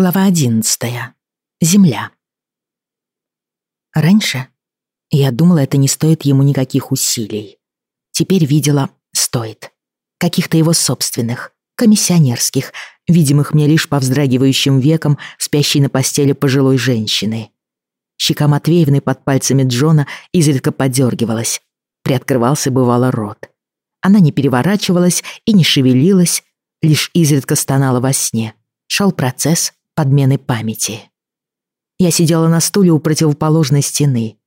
Глава одиннадцатая. Земля. Раньше я думала, это не стоит ему никаких усилий. Теперь видела, стоит. Каких-то его собственных, комиссионерских, видимых мне лишь по вздрагивающим векам спящей на постели пожилой женщины. Щека Матвеевны под пальцами Джона изредка подергивалась. Приоткрывался бывало рот. Она не переворачивалась и не шевелилась, лишь изредка стонала во сне. Шел процесс подмены памяти. Я сидела на стуле у противоположной стены.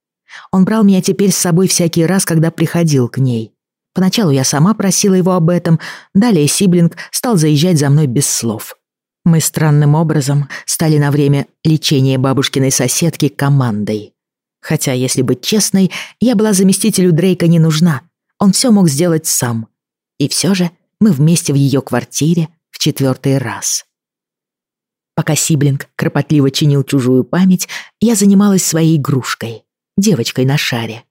Он брал меня теперь с собой всякий раз, когда приходил к ней. Поначалу я сама просила его об этом, далее Сиблинг стал заезжать за мной без слов. Мы странным образом стали на время лечения бабушкиной соседки командой. Хотя, если быть честной, я была заместителю Дрейка не нужна. Он все мог сделать сам. И все же мы вместе в ее квартире в четвертый раз. Пока Сиблинг кропотливо чинил чужую память, я занималась своей игрушкой, девочкой на шаре.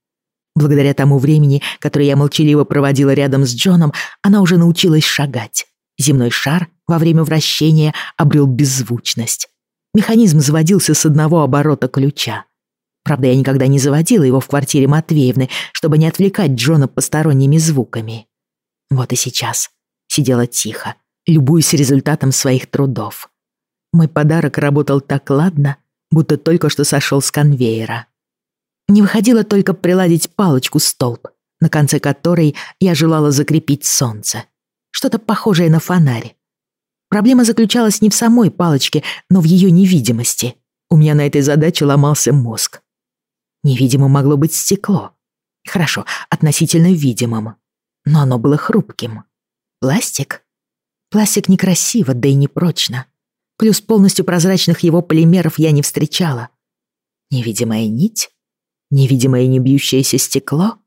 Благодаря тому времени, которое я молчаливо проводила рядом с Джоном, она уже научилась шагать. Земной шар во время вращения обрел беззвучность. Механизм заводился с одного оборота ключа. Правда, я никогда не заводила его в квартире Матвеевны, чтобы не отвлекать Джона посторонними звуками. Вот и сейчас. Сидела тихо, любуясь результатом своих трудов. Мой подарок работал так ладно, будто только что сошел с конвейера. Не выходило только приладить палочку-столб, на конце которой я желала закрепить солнце. Что-то похожее на фонарь. Проблема заключалась не в самой палочке, но в ее невидимости. У меня на этой задаче ломался мозг. Невидимым могло быть стекло. Хорошо, относительно видимым. Но оно было хрупким. Пластик? Пластик некрасиво, да и непрочно. Плюс полностью прозрачных его полимеров я не встречала. Невидимая нить? Невидимое не бьющееся стекло?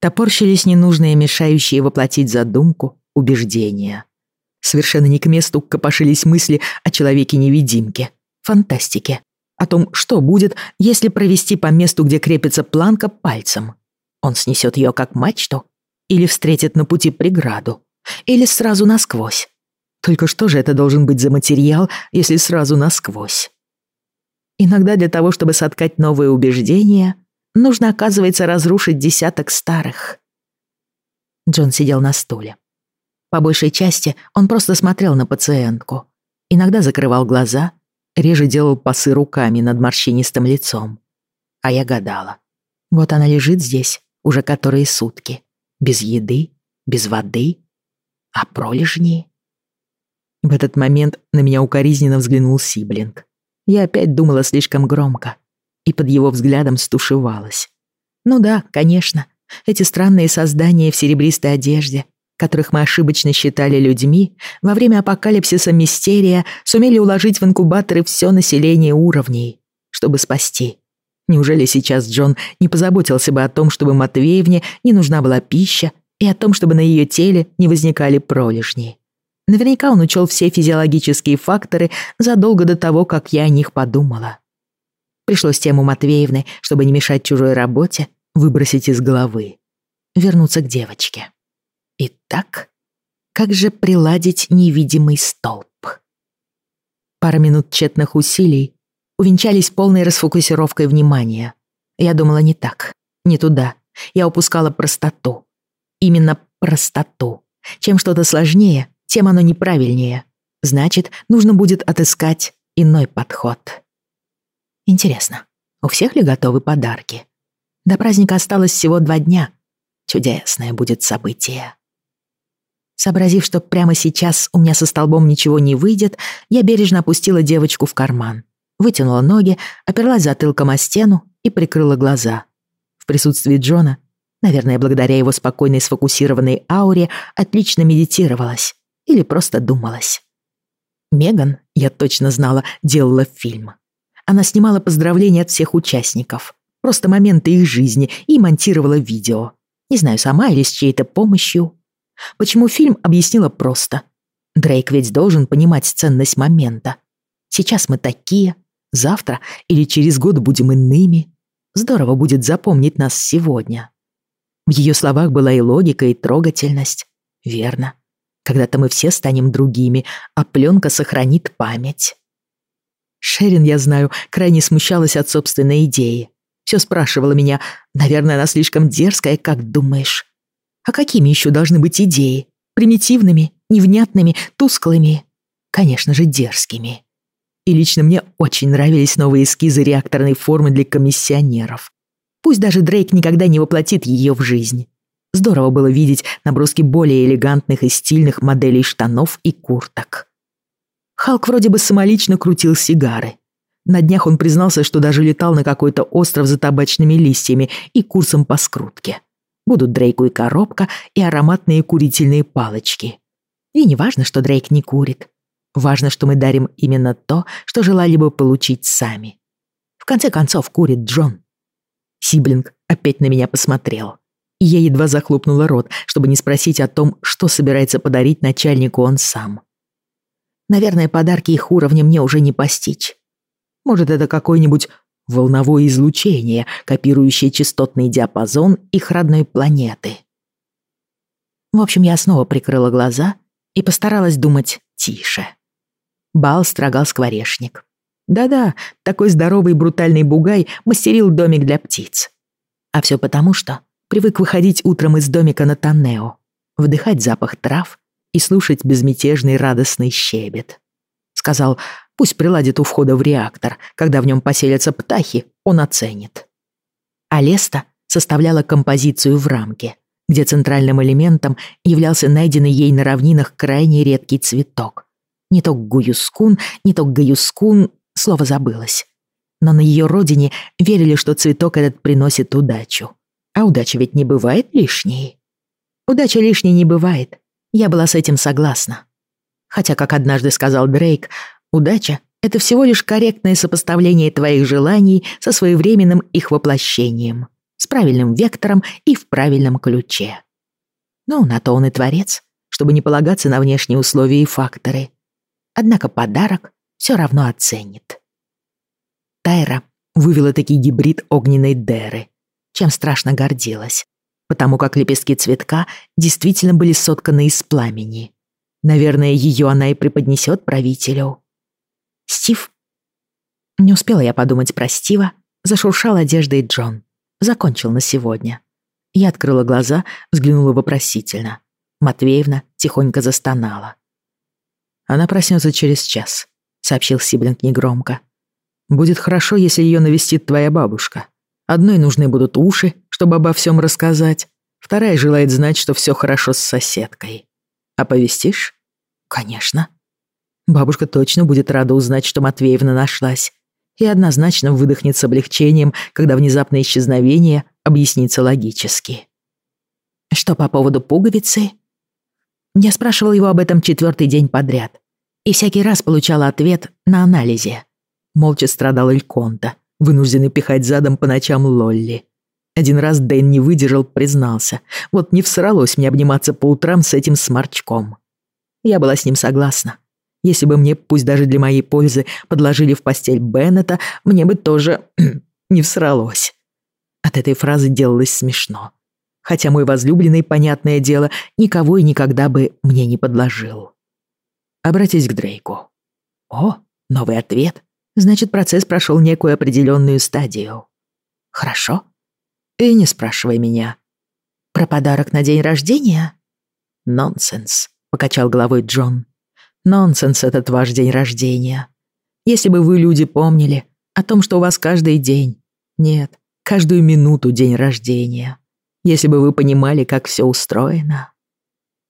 Топорщились ненужные, мешающие воплотить задумку, убеждения. Совершенно не к месту копошились мысли о человеке-невидимке, фантастике, о том, что будет, если провести по месту, где крепится планка, пальцем. Он снесет ее как мачту или встретит на пути преграду, или сразу насквозь. Только что же это должен быть за материал, если сразу насквозь? Иногда для того, чтобы соткать новые убеждения, нужно, оказывается, разрушить десяток старых. Джон сидел на стуле. По большей части он просто смотрел на пациентку. Иногда закрывал глаза, реже делал пасы руками над морщинистым лицом. А я гадала. Вот она лежит здесь уже которые сутки. Без еды, без воды, а пролежни. В этот момент на меня укоризненно взглянул Сиблинг. Я опять думала слишком громко и под его взглядом стушевалась. Ну да, конечно, эти странные создания в серебристой одежде, которых мы ошибочно считали людьми, во время апокалипсиса Мистерия сумели уложить в инкубаторы все население уровней, чтобы спасти. Неужели сейчас Джон не позаботился бы о том, чтобы Матвеевне не нужна была пища и о том, чтобы на ее теле не возникали пролежни? Наверняка он учел все физиологические факторы задолго до того, как я о них подумала. Пришлось тему Матвеевны, чтобы не мешать чужой работе, выбросить из головы. Вернуться к девочке. Итак, как же приладить невидимый столб? Пара минут тщетных усилий увенчались полной расфокусировкой внимания. Я думала не так, не туда. Я упускала простоту. Именно простоту. Чем что-то сложнее, тем оно неправильнее. Значит, нужно будет отыскать иной подход. Интересно, у всех ли готовы подарки? До праздника осталось всего два дня. Чудесное будет событие. Сообразив, что прямо сейчас у меня со столбом ничего не выйдет, я бережно опустила девочку в карман, вытянула ноги, оперлась затылком о стену и прикрыла глаза. В присутствии Джона, наверное, благодаря его спокойной сфокусированной ауре, отлично медитировалась или просто думалась. Меган, я точно знала, делала фильм. Она снимала поздравления от всех участников, просто моменты их жизни и монтировала видео. Не знаю, сама или с чьей-то помощью. Почему фильм объяснила просто. Дрейк ведь должен понимать ценность момента. Сейчас мы такие, завтра или через год будем иными. Здорово будет запомнить нас сегодня. В ее словах была и логика, и трогательность. Верно. Когда-то мы все станем другими, а пленка сохранит память. Шерин, я знаю, крайне смущалась от собственной идеи. Все спрашивала меня, наверное, она слишком дерзкая, как думаешь? А какими еще должны быть идеи? Примитивными, невнятными, тусклыми? Конечно же, дерзкими. И лично мне очень нравились новые эскизы реакторной формы для комиссионеров. Пусть даже Дрейк никогда не воплотит ее в жизнь. Здорово было видеть наброски более элегантных и стильных моделей штанов и курток. Халк вроде бы самолично крутил сигары. На днях он признался, что даже летал на какой-то остров за табачными листьями и курсом по скрутке. Будут Дрейку и коробка, и ароматные курительные палочки. И не важно, что Дрейк не курит. Важно, что мы дарим именно то, что желали бы получить сами. В конце концов, курит Джон. Сиблинг опять на меня посмотрел. И я едва захлопнула рот, чтобы не спросить о том, что собирается подарить начальнику он сам. Наверное, подарки их уровня мне уже не постичь. Может, это какое-нибудь волновое излучение, копирующее частотный диапазон их родной планеты. В общем, я снова прикрыла глаза и постаралась думать тише. Бал строгал скворечник. Да-да, такой здоровый брутальный бугай мастерил домик для птиц. А все потому, что привык выходить утром из домика на Таннео, вдыхать запах трав и слушать безмятежный радостный щебет. Сказал, пусть приладит у входа в реактор, когда в нем поселятся птахи, он оценит. А Леста составляла композицию в рамке, где центральным элементом являлся найденный ей на равнинах крайне редкий цветок. Не то гуюскун, не то гаюскун, слово забылось. Но на ее родине верили, что цветок этот приносит удачу. А удача ведь не бывает лишней. Удача лишней не бывает. Я была с этим согласна. Хотя, как однажды сказал Дрейк, удача — это всего лишь корректное сопоставление твоих желаний со своевременным их воплощением, с правильным вектором и в правильном ключе. Ну, на то он и творец, чтобы не полагаться на внешние условия и факторы. Однако подарок все равно оценит. Тайра вывела таки гибрид огненной Деры, чем страшно гордилась, потому как лепестки цветка действительно были сотканы из пламени. Наверное, ее она и преподнесет правителю. Стив. Не успела я подумать про Стива, зашуршал одеждой Джон. Закончил на сегодня. Я открыла глаза, взглянула вопросительно. Матвеевна тихонько застонала. Она проснется через час, сообщил Сиблинг негромко. Будет хорошо, если ее навестит твоя бабушка. Одной нужны будут уши, чтобы обо всем рассказать. Вторая желает знать, что все хорошо с соседкой. Оповестишь? Конечно. Бабушка точно будет рада узнать, что Матвеевна нашлась. И однозначно выдохнет с облегчением, когда внезапное исчезновение объяснится логически. Что по поводу пуговицы? Я спрашивал его об этом четвертый день подряд. И всякий раз получала ответ на анализе. Молча страдал Эльконта, вынужденный пихать задом по ночам Лолли. Один раз Дэн не выдержал, признался. Вот не всралось мне обниматься по утрам с этим сморчком. Я была с ним согласна. Если бы мне, пусть даже для моей пользы, подложили в постель Беннета, мне бы тоже не всралось. От этой фразы делалось смешно хотя мой возлюбленный, понятное дело, никого и никогда бы мне не подложил. Обратись к Дрейку. О, новый ответ. Значит, процесс прошел некую определенную стадию. Хорошо. И не спрашивай меня. Про подарок на день рождения? Нонсенс, покачал головой Джон. Нонсенс этот ваш день рождения. Если бы вы, люди, помнили о том, что у вас каждый день, нет, каждую минуту день рождения если бы вы понимали, как все устроено.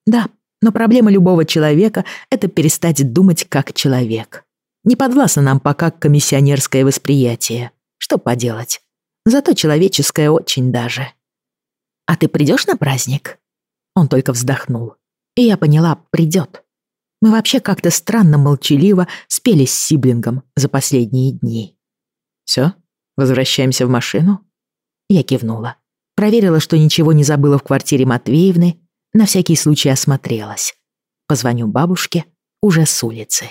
Да, но проблема любого человека — это перестать думать как человек. Не подвластно нам пока комиссионерское восприятие. Что поделать? Зато человеческое очень даже. «А ты придешь на праздник?» Он только вздохнул. И я поняла, придет. Мы вообще как-то странно молчаливо спели с Сиблингом за последние дни. «Все? Возвращаемся в машину?» Я кивнула. Проверила, что ничего не забыла в квартире Матвеевны, на всякий случай осмотрелась. Позвоню бабушке уже с улицы.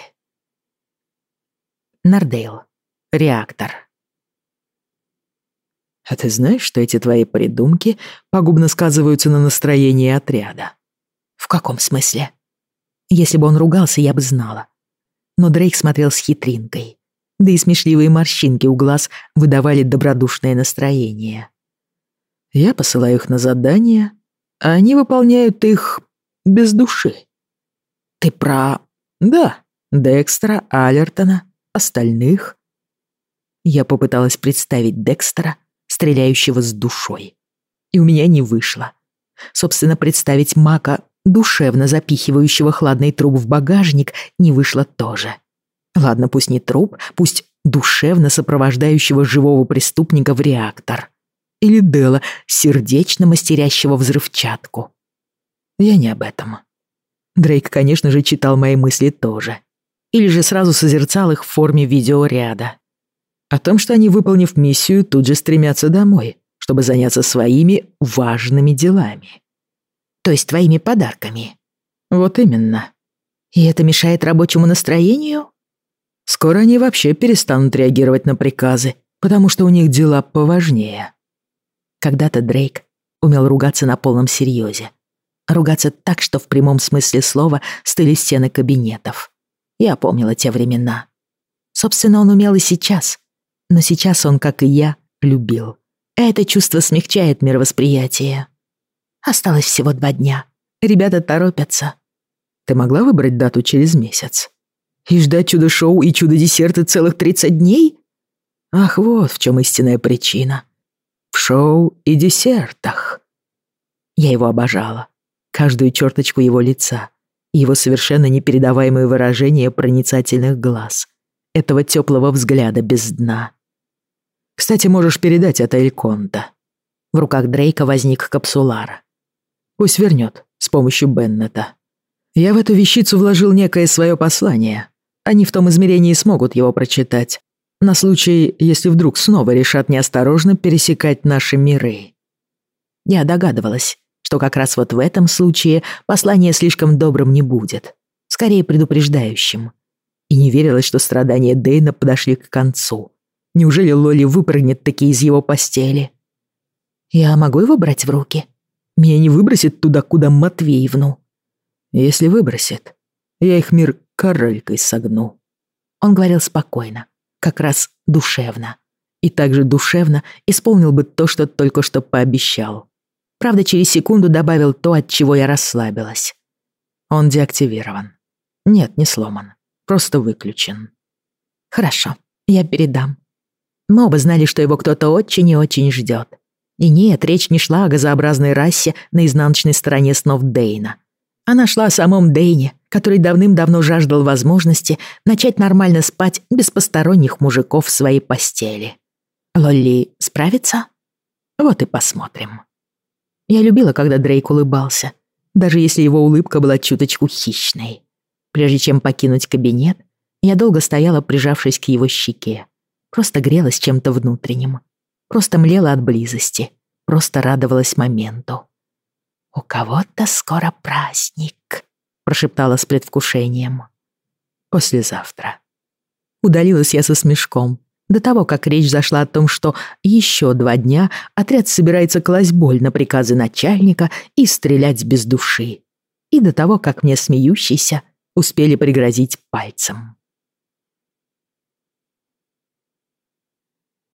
Нардейл. Реактор. А ты знаешь, что эти твои придумки пагубно сказываются на настроении отряда? В каком смысле? Если бы он ругался, я бы знала. Но Дрейк смотрел с хитринкой. да и смешливые морщинки у глаз выдавали добродушное настроение. Я посылаю их на задания, а они выполняют их без души. Ты про... Да, Декстера, Алертона, остальных. Я попыталась представить Декстера, стреляющего с душой. И у меня не вышло. Собственно, представить Мака, душевно запихивающего хладный труп в багажник, не вышло тоже. Ладно, пусть не труп, пусть душевно сопровождающего живого преступника в реактор. Или Дела, сердечно мастерящего взрывчатку. Я не об этом. Дрейк, конечно же, читал мои мысли тоже. Или же сразу созерцал их в форме видеоряда. О том, что они, выполнив миссию, тут же стремятся домой, чтобы заняться своими важными делами. То есть твоими подарками. Вот именно. И это мешает рабочему настроению? Скоро они вообще перестанут реагировать на приказы, потому что у них дела поважнее. Когда-то Дрейк умел ругаться на полном серьезе. Ругаться так, что в прямом смысле слова стыли стены кабинетов. Я помнила те времена. Собственно, он умел и сейчас. Но сейчас он, как и я, любил. Это чувство смягчает мировосприятие. Осталось всего два дня. Ребята торопятся. Ты могла выбрать дату через месяц? И ждать чудо-шоу и чудо-десерты целых 30 дней? Ах, вот в чем истинная причина. В шоу и десертах. Я его обожала. Каждую черточку его лица. Его совершенно непередаваемое выражение проницательных глаз. Этого теплого взгляда без дна. Кстати, можешь передать это Эльконта. В руках Дрейка возник капсулар. Пусть вернет с помощью Беннета. Я в эту вещицу вложил некое свое послание, они в том измерении смогут его прочитать. На случай, если вдруг снова решат неосторожно пересекать наши миры. Я догадывалась, что как раз вот в этом случае послание слишком добрым не будет. Скорее предупреждающим. И не верилось, что страдания Дейна подошли к концу. Неужели Лоли выпрыгнет таки из его постели? Я могу его брать в руки? Меня не выбросит туда, куда Матвеевну. Если выбросит, я их мир королькой согну. Он говорил спокойно, как раз душевно. И также душевно исполнил бы то, что только что пообещал. Правда, через секунду добавил то, от чего я расслабилась. Он деактивирован. Нет, не сломан. Просто выключен. Хорошо, я передам. Мы оба знали, что его кто-то очень и очень ждет. И нет, речь не шла о газообразной расе на изнаночной стороне снов Дейна. Она шла о самом Дейне, который давным-давно жаждал возможности начать нормально спать без посторонних мужиков в своей постели. Лолли справится? Вот и посмотрим. Я любила, когда Дрейк улыбался, даже если его улыбка была чуточку хищной. Прежде чем покинуть кабинет, я долго стояла, прижавшись к его щеке. Просто грелась чем-то внутренним. Просто млела от близости. Просто радовалась моменту. «У кого-то скоро праздник», прошептала с предвкушением. «Послезавтра». Удалилась я со смешком. До того, как речь зашла о том, что еще два дня отряд собирается класть боль на приказы начальника и стрелять без души. И до того, как мне смеющийся успели пригрозить пальцем.